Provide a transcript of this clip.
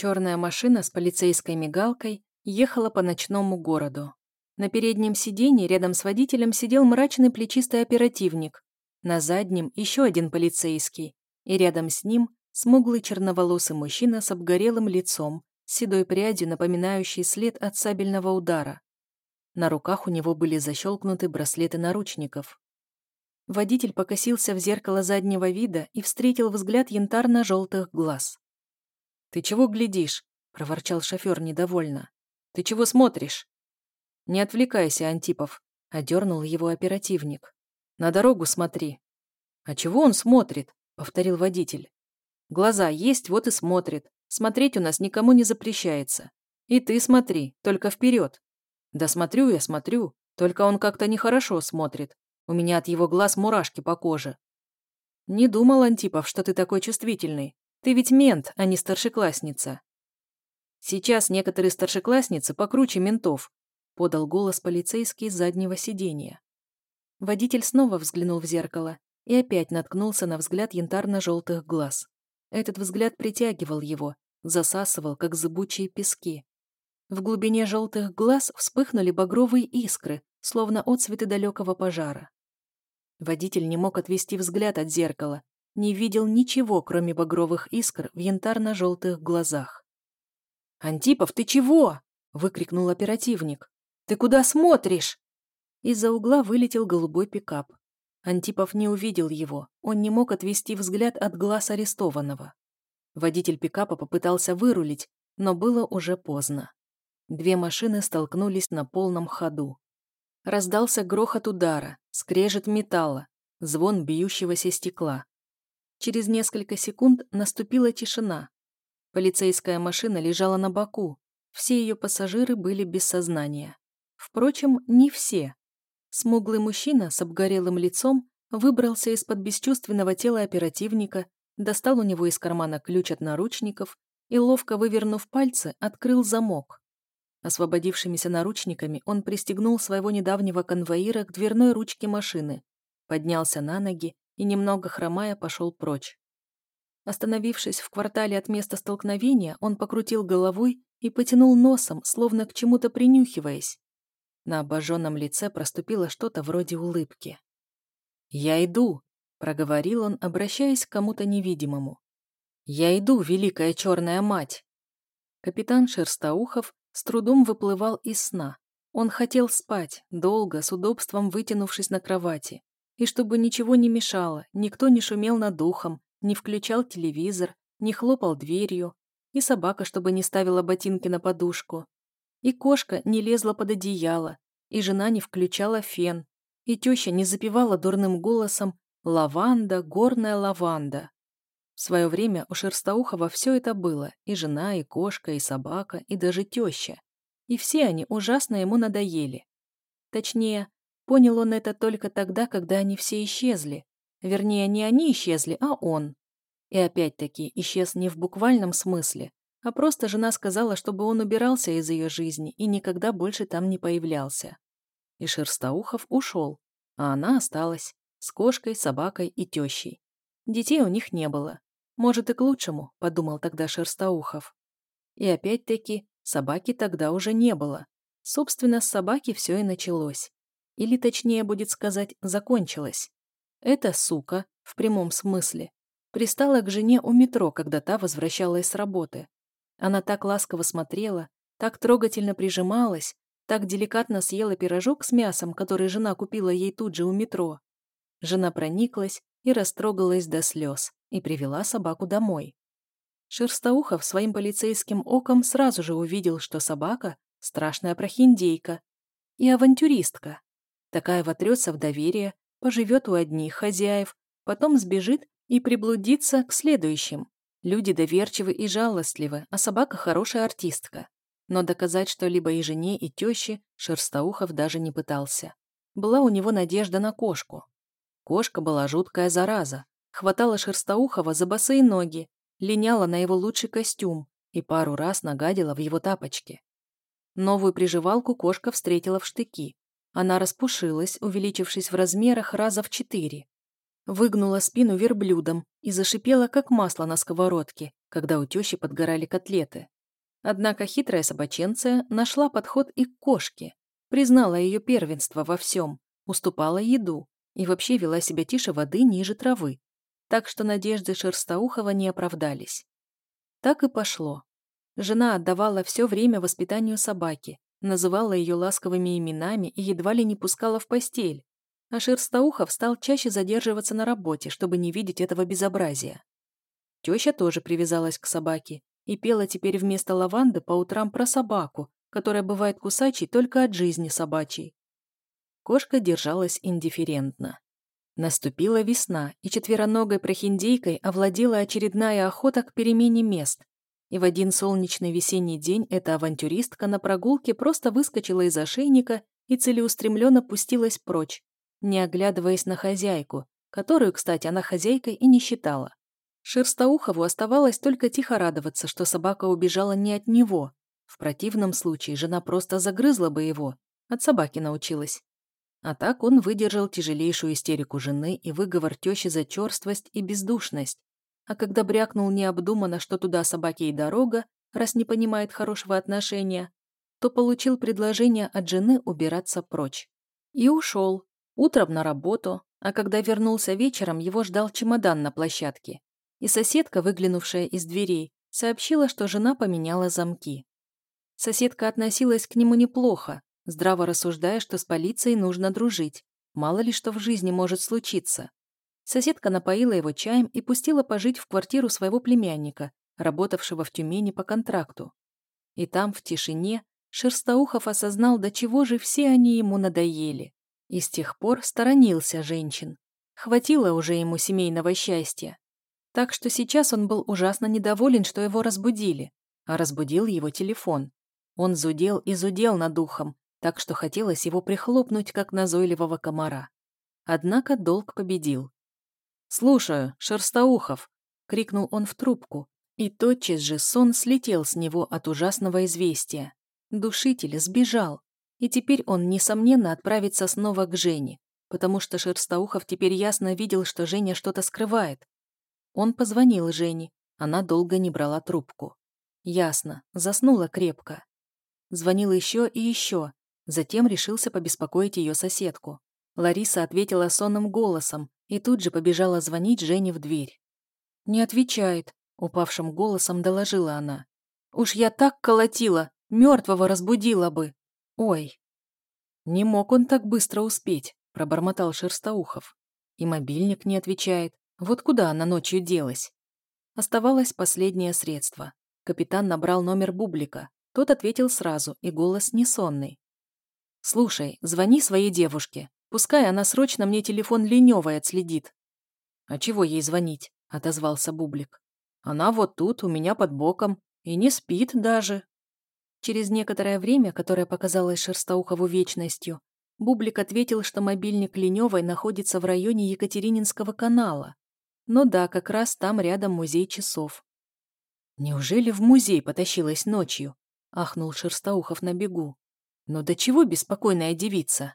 Черная машина с полицейской мигалкой ехала по ночному городу. На переднем сиденье рядом с водителем сидел мрачный плечистый оперативник. На заднем еще один полицейский. И рядом с ним смуглый черноволосый мужчина с обгорелым лицом, седой прядью, напоминающей след от сабельного удара. На руках у него были защелкнуты браслеты наручников. Водитель покосился в зеркало заднего вида и встретил взгляд янтарно-желтых глаз. «Ты чего глядишь?» — проворчал шофер недовольно. «Ты чего смотришь?» «Не отвлекайся, Антипов», — одернул его оперативник. «На дорогу смотри». «А чего он смотрит?» — повторил водитель. «Глаза есть, вот и смотрит. Смотреть у нас никому не запрещается. И ты смотри, только вперед». «Да смотрю я, смотрю. Только он как-то нехорошо смотрит. У меня от его глаз мурашки по коже». «Не думал, Антипов, что ты такой чувствительный. Ты ведь мент, а не старшеклассница. Сейчас некоторые старшеклассницы покруче ментов, подал голос полицейский с заднего сиденья. Водитель снова взглянул в зеркало и опять наткнулся на взгляд янтарно-желтых глаз. Этот взгляд притягивал его, засасывал, как зыбучие пески. В глубине желтых глаз вспыхнули багровые искры, словно отцветы далекого пожара. Водитель не мог отвести взгляд от зеркала, не видел ничего, кроме багровых искр в янтарно-желтых глазах. «Антипов, ты чего?» — выкрикнул оперативник. «Ты куда смотришь?» Из-за угла вылетел голубой пикап. Антипов не увидел его, он не мог отвести взгляд от глаз арестованного. Водитель пикапа попытался вырулить, но было уже поздно. Две машины столкнулись на полном ходу. Раздался грохот удара, скрежет металла, звон бьющегося стекла. Через несколько секунд наступила тишина. Полицейская машина лежала на боку. Все ее пассажиры были без сознания. Впрочем, не все. Смуглый мужчина с обгорелым лицом выбрался из-под бесчувственного тела оперативника, достал у него из кармана ключ от наручников и, ловко вывернув пальцы, открыл замок. Освободившимися наручниками он пристегнул своего недавнего конвоира к дверной ручке машины, поднялся на ноги и, немного хромая, пошел прочь. Остановившись в квартале от места столкновения, он покрутил головой и потянул носом, словно к чему-то принюхиваясь. На обожженном лице проступило что-то вроде улыбки. «Я иду», — проговорил он, обращаясь к кому-то невидимому. «Я иду, великая черная мать!» Капитан Шерстоухов с трудом выплывал из сна. Он хотел спать, долго, с удобством вытянувшись на кровати и чтобы ничего не мешало, никто не шумел над духом, не включал телевизор, не хлопал дверью, и собака, чтобы не ставила ботинки на подушку, и кошка не лезла под одеяло, и жена не включала фен, и теща не запевала дурным голосом «Лаванда, горная лаванда». В свое время у Шерстоухова все это было, и жена, и кошка, и собака, и даже теща. И все они ужасно ему надоели. Точнее, Понял он это только тогда, когда они все исчезли. Вернее, не они исчезли, а он. И опять-таки исчез не в буквальном смысле, а просто жена сказала, чтобы он убирался из ее жизни и никогда больше там не появлялся. И Шерстоухов ушел, а она осталась с кошкой, собакой и тещей. Детей у них не было. Может, и к лучшему, подумал тогда Шерстоухов. И опять-таки, собаки тогда уже не было. Собственно, с собаки все и началось. Или, точнее будет сказать, закончилась. Эта сука, в прямом смысле, пристала к жене у метро, когда та возвращалась с работы. Она так ласково смотрела, так трогательно прижималась, так деликатно съела пирожок с мясом, который жена купила ей тут же у метро. Жена прониклась и растрогалась до слез и привела собаку домой. Шерстоухов своим полицейским оком сразу же увидел, что собака – страшная прохиндейка и авантюристка. Такая вотрется в доверие, поживет у одних хозяев, потом сбежит и приблудится к следующим. Люди доверчивы и жалостливы, а собака хорошая артистка. Но доказать что-либо и жене, и теще Шерстоухов даже не пытался. Была у него надежда на кошку. Кошка была жуткая зараза. Хватала Шерстоухова за босые ноги, линяла на его лучший костюм и пару раз нагадила в его тапочки. Новую приживалку кошка встретила в штыки, она распушилась, увеличившись в размерах раза в четыре. Выгнула спину верблюдом и зашипела, как масло на сковородке, когда у тещи подгорали котлеты. Однако хитрая собаченция нашла подход и к кошке, признала ее первенство во всем, уступала еду и вообще вела себя тише воды ниже травы, так что надежды Шерстоухова не оправдались. Так и пошло. Жена отдавала все время воспитанию собаки, называла ее ласковыми именами и едва ли не пускала в постель, а Шерстоухов стал чаще задерживаться на работе, чтобы не видеть этого безобразия. Теща тоже привязалась к собаке и пела теперь вместо лаванды по утрам про собаку, которая бывает кусачей только от жизни собачьей. Кошка держалась индифферентно. Наступила весна, и четвероногой прохиндейкой овладела очередная охота к перемене мест. И в один солнечный весенний день эта авантюристка на прогулке просто выскочила из ошейника и целеустремленно пустилась прочь, не оглядываясь на хозяйку, которую, кстати, она хозяйкой и не считала. Шерстоухову оставалось только тихо радоваться, что собака убежала не от него. В противном случае жена просто загрызла бы его. От собаки научилась. А так он выдержал тяжелейшую истерику жены и выговор тещи за черствость и бездушность. А когда брякнул необдуманно, что туда собаке и дорога, раз не понимает хорошего отношения, то получил предложение от жены убираться прочь. И ушел. Утром на работу, а когда вернулся вечером, его ждал чемодан на площадке. И соседка, выглянувшая из дверей, сообщила, что жена поменяла замки. Соседка относилась к нему неплохо, здраво рассуждая, что с полицией нужно дружить. Мало ли что в жизни может случиться. Соседка напоила его чаем и пустила пожить в квартиру своего племянника, работавшего в Тюмени по контракту. И там, в тишине, Шерстоухов осознал, до чего же все они ему надоели. И с тех пор сторонился женщин. Хватило уже ему семейного счастья. Так что сейчас он был ужасно недоволен, что его разбудили. А разбудил его телефон. Он зудел и зудел над духом, так что хотелось его прихлопнуть, как назойливого комара. Однако долг победил. «Слушаю, Шерстоухов!» — крикнул он в трубку, и тотчас же сон слетел с него от ужасного известия. Душитель сбежал. И теперь он, несомненно, отправится снова к Жене, потому что Шерстоухов теперь ясно видел, что Женя что-то скрывает. Он позвонил Жене, она долго не брала трубку. Ясно, заснула крепко. Звонил еще и еще, затем решился побеспокоить ее соседку. Лариса ответила сонным голосом и тут же побежала звонить Жене в дверь. «Не отвечает», — упавшим голосом доложила она. «Уж я так колотила, мертвого разбудила бы». «Ой!» «Не мог он так быстро успеть», — пробормотал Шерстоухов. «И мобильник не отвечает. Вот куда она ночью делась?» Оставалось последнее средство. Капитан набрал номер Бублика. Тот ответил сразу, и голос несонный. «Слушай, звони своей девушке. Пускай она срочно мне телефон Ленёвой отследит». «А чего ей звонить?» — отозвался Бублик. «Она вот тут, у меня под боком, и не спит даже». Через некоторое время, которое показалось Шерстоухову вечностью, Бублик ответил, что мобильник Леневой находится в районе Екатерининского канала. Но да, как раз там рядом музей часов. «Неужели в музей потащилась ночью?» – ахнул Шерстоухов на бегу. «Но до чего беспокойная девица?»